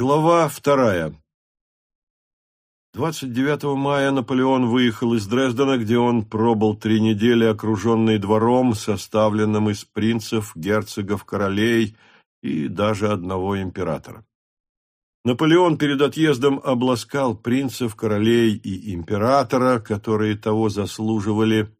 Глава вторая. 29 мая Наполеон выехал из Дрездена, где он пробыл три недели, окруженный двором, составленным из принцев, герцогов, королей и даже одного императора. Наполеон перед отъездом обласкал принцев, королей и императора, которые того заслуживали,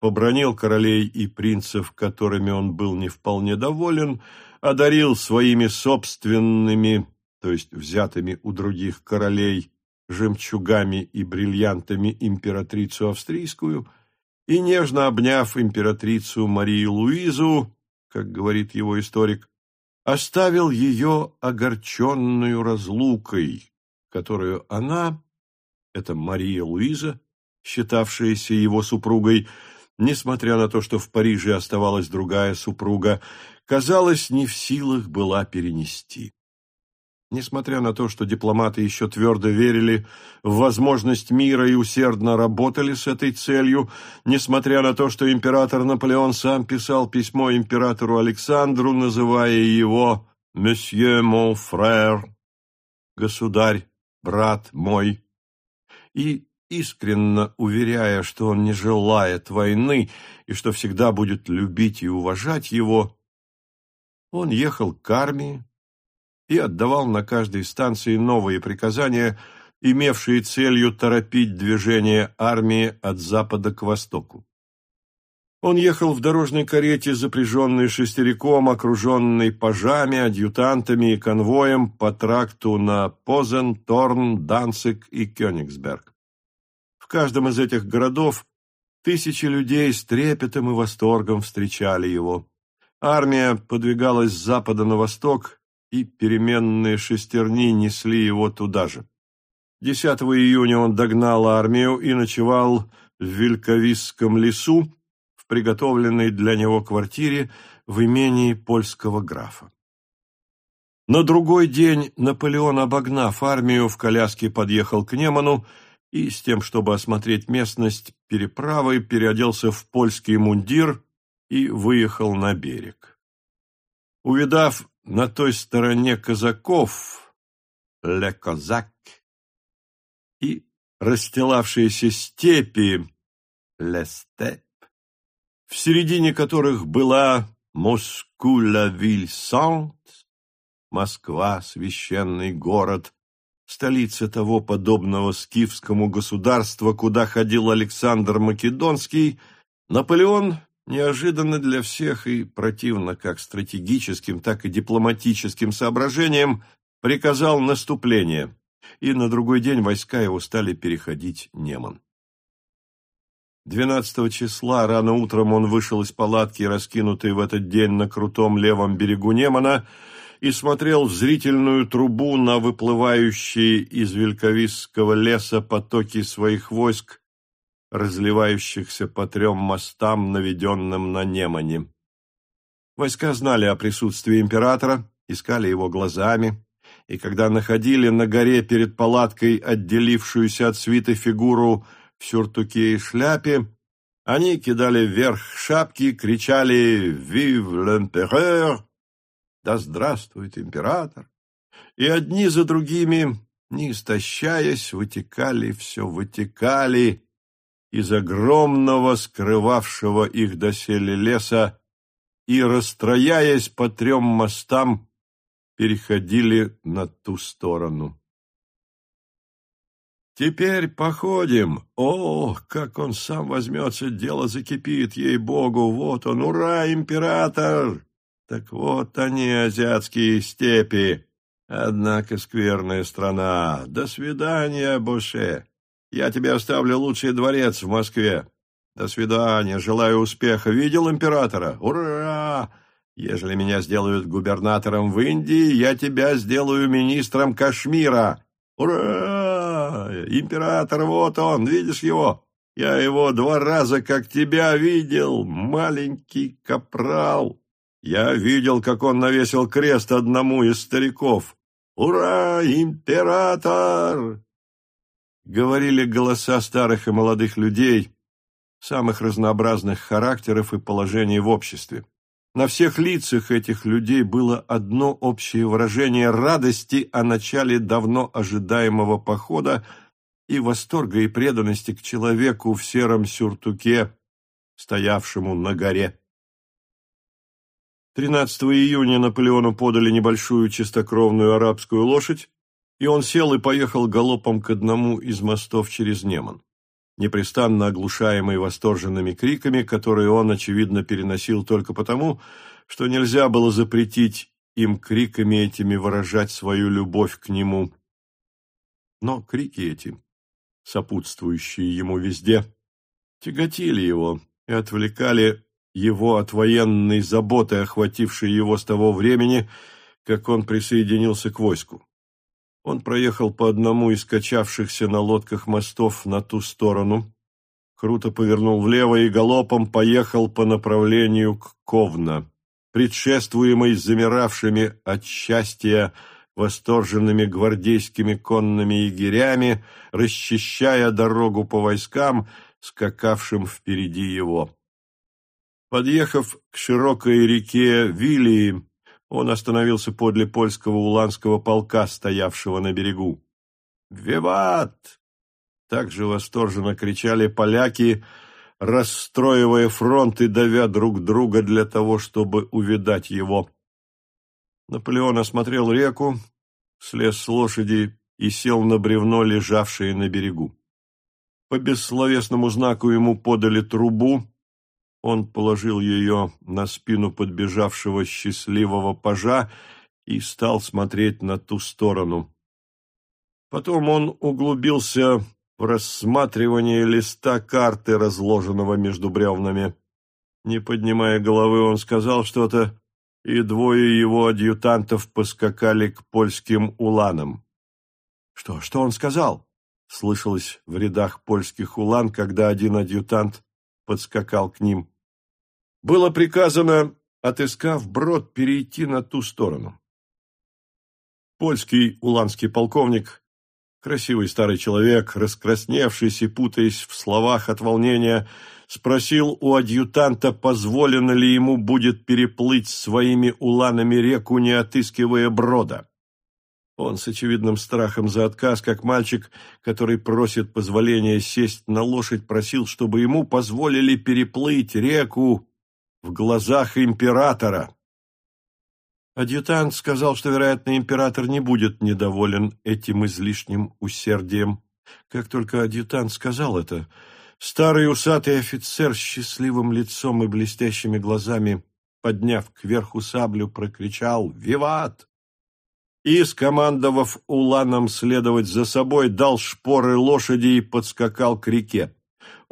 побронил королей и принцев, которыми он был не вполне доволен, одарил своими собственными то есть взятыми у других королей, жемчугами и бриллиантами императрицу австрийскую, и, нежно обняв императрицу Марию Луизу, как говорит его историк, оставил ее огорченную разлукой, которую она, это Мария Луиза, считавшаяся его супругой, несмотря на то, что в Париже оставалась другая супруга, казалось, не в силах была перенести. Несмотря на то, что дипломаты еще твердо верили в возможность мира и усердно работали с этой целью, несмотря на то, что император Наполеон сам писал письмо императору Александру, называя его «Monsieur mon frère», «Государь, брат мой», и искренно уверяя, что он не желает войны и что всегда будет любить и уважать его, он ехал к армии, и отдавал на каждой станции новые приказания, имевшие целью торопить движение армии от запада к востоку. Он ехал в дорожной карете, запряженной шестериком, окруженной пажами, адъютантами и конвоем по тракту на Позен, Торн, Данцик и Кёнигсберг. В каждом из этих городов тысячи людей с трепетом и восторгом встречали его. Армия подвигалась с запада на восток, и переменные шестерни несли его туда же. 10 июня он догнал армию и ночевал в Вильковисском лесу в приготовленной для него квартире в имении польского графа. На другой день Наполеон, обогнав армию, в коляске подъехал к Неману и, с тем, чтобы осмотреть местность переправы, переоделся в польский мундир и выехал на берег. Увидав на той стороне казаков, ле козак, и расстилавшиеся степи, ле степ, в середине которых была Москула-Виль-Сант, Москва, священный город, столица того подобного скифскому государства, куда ходил Александр Македонский, Наполеон Неожиданно для всех и противно как стратегическим, так и дипломатическим соображениям приказал наступление, и на другой день войска его стали переходить Неман. 12 числа рано утром он вышел из палатки, раскинутой в этот день на крутом левом берегу Немана, и смотрел в зрительную трубу на выплывающие из Вельковисского леса потоки своих войск, разливающихся по трем мостам, наведенным на Немане. Войска знали о присутствии императора, искали его глазами, и когда находили на горе перед палаткой отделившуюся от свиты фигуру в сюртуке и шляпе, они кидали вверх шапки, кричали «Вив l'empereur!» «Да здравствует император!» И одни за другими, не истощаясь, вытекали, все вытекали, из огромного, скрывавшего их доселе леса, и, расстрояясь по трем мостам, переходили на ту сторону. «Теперь походим. О, как он сам возьмется, дело закипит, ей-богу, вот он, ура, император! Так вот они, азиатские степи. Однако скверная страна. До свидания, Буше!» Я тебе оставлю лучший дворец в Москве. До свидания, желаю успеха. Видел императора? Ура! Ежели меня сделают губернатором в Индии, я тебя сделаю министром Кашмира. Ура! Император, вот он, видишь его? Я его два раза, как тебя, видел, маленький капрал. Я видел, как он навесил крест одному из стариков. Ура, император! Говорили голоса старых и молодых людей, самых разнообразных характеров и положений в обществе. На всех лицах этих людей было одно общее выражение радости о начале давно ожидаемого похода и восторга и преданности к человеку в сером сюртуке, стоявшему на горе. 13 июня Наполеону подали небольшую чистокровную арабскую лошадь, и он сел и поехал галопом к одному из мостов через Неман непрестанно оглушаемый восторженными криками, которые он, очевидно, переносил только потому, что нельзя было запретить им криками этими выражать свою любовь к нему. Но крики эти, сопутствующие ему везде, тяготили его и отвлекали его от военной заботы, охватившей его с того времени, как он присоединился к войску. Он проехал по одному из качавшихся на лодках мостов на ту сторону, круто повернул влево и галопом поехал по направлению к Ковна, предшествуемый замиравшими от счастья восторженными гвардейскими конными егерями, расчищая дорогу по войскам, скакавшим впереди его. Подъехав к широкой реке Вилии, он остановился подле польского уланского полка, стоявшего на берегу. «Виват!» Также восторженно кричали поляки, расстроивая фронт и давя друг друга для того, чтобы увидать его. Наполеон осмотрел реку, слез с лошади и сел на бревно, лежавшее на берегу. По бессловесному знаку ему подали трубу, он положил ее на спину подбежавшего счастливого пажа и стал смотреть на ту сторону. Потом он углубился в рассматривание листа карты, разложенного между бревнами. Не поднимая головы, он сказал что-то, и двое его адъютантов поскакали к польским уланам. — Что, что он сказал? — слышалось в рядах польских улан, когда один адъютант подскакал к ним. Было приказано, отыскав брод, перейти на ту сторону. Польский уланский полковник, красивый старый человек, раскрасневшийся, путаясь в словах от волнения, спросил у адъютанта, позволено ли ему будет переплыть своими уланами реку, не отыскивая брода. Он с очевидным страхом за отказ, как мальчик, который просит позволения сесть на лошадь, просил, чтобы ему позволили переплыть реку в глазах императора. Адъютант сказал, что, вероятно, император не будет недоволен этим излишним усердием. Как только адъютант сказал это, старый усатый офицер с счастливым лицом и блестящими глазами, подняв кверху саблю, прокричал «Виват!» и, скомандовав уланам следовать за собой, дал шпоры лошади и подскакал к реке.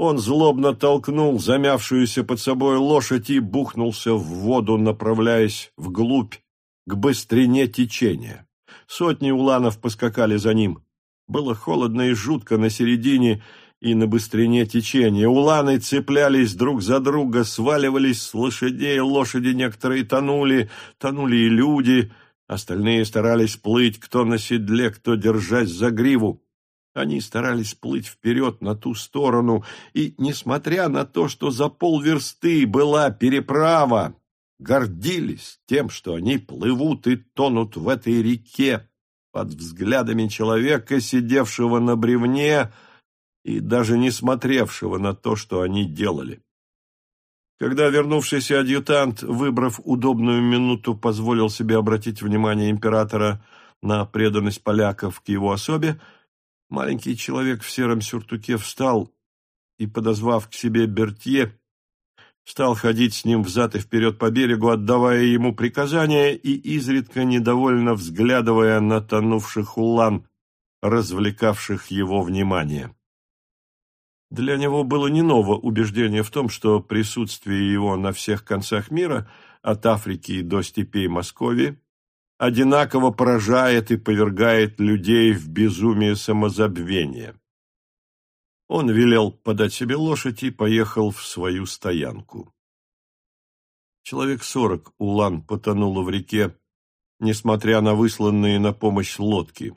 Он злобно толкнул замявшуюся под собой лошадь и бухнулся в воду, направляясь вглубь, к быстрине течения. Сотни уланов поскакали за ним. Было холодно и жутко на середине и на быстрине течения. Уланы цеплялись друг за друга, сваливались с лошадей, лошади некоторые тонули, тонули и люди, остальные старались плыть, кто на седле, кто держась за гриву. Они старались плыть вперед на ту сторону, и, несмотря на то, что за полверсты была переправа, гордились тем, что они плывут и тонут в этой реке под взглядами человека, сидевшего на бревне и даже не смотревшего на то, что они делали. Когда вернувшийся адъютант, выбрав удобную минуту, позволил себе обратить внимание императора на преданность поляков к его особе, Маленький человек в сером сюртуке встал и, подозвав к себе Бертье, стал ходить с ним взад и вперед по берегу, отдавая ему приказания и изредка недовольно взглядывая на тонувших улан, развлекавших его внимание. Для него было не ново убеждение в том, что присутствие его на всех концах мира, от Африки до степей Московии, одинаково поражает и повергает людей в безумие самозабвения. Он велел подать себе лошадь и поехал в свою стоянку. Человек сорок улан потонуло в реке, несмотря на высланные на помощь лодки.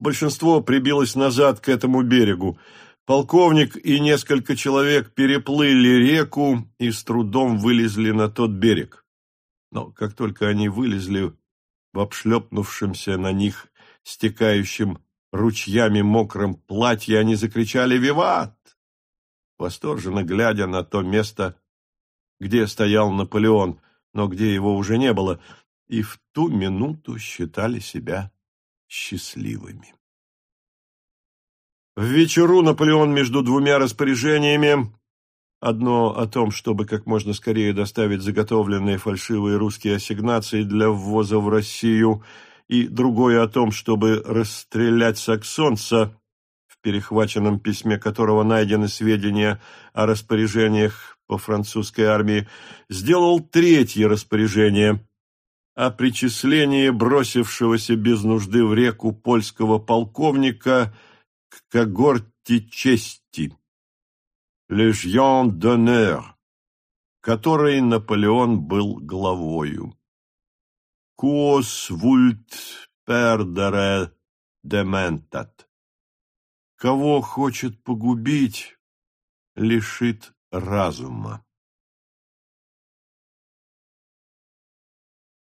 Большинство прибилось назад к этому берегу. Полковник и несколько человек переплыли реку и с трудом вылезли на тот берег. Но как только они вылезли в обшлепнувшемся на них стекающем ручьями мокром платье, они закричали «Виват!», восторженно глядя на то место, где стоял Наполеон, но где его уже не было, и в ту минуту считали себя счастливыми. В вечеру Наполеон между двумя распоряжениями, одно о том, чтобы как можно скорее доставить заготовленные фальшивые русские ассигнации для ввоза в Россию, и другое о том, чтобы расстрелять саксонца, в перехваченном письме которого найдены сведения о распоряжениях по французской армии, сделал третье распоряжение о причислении бросившегося без нужды в реку польского полковника – к когорте чести, Лежьон d'honneur, которой Наполеон был главою. Quos vult perdere dementat. Кого хочет погубить, лишит разума.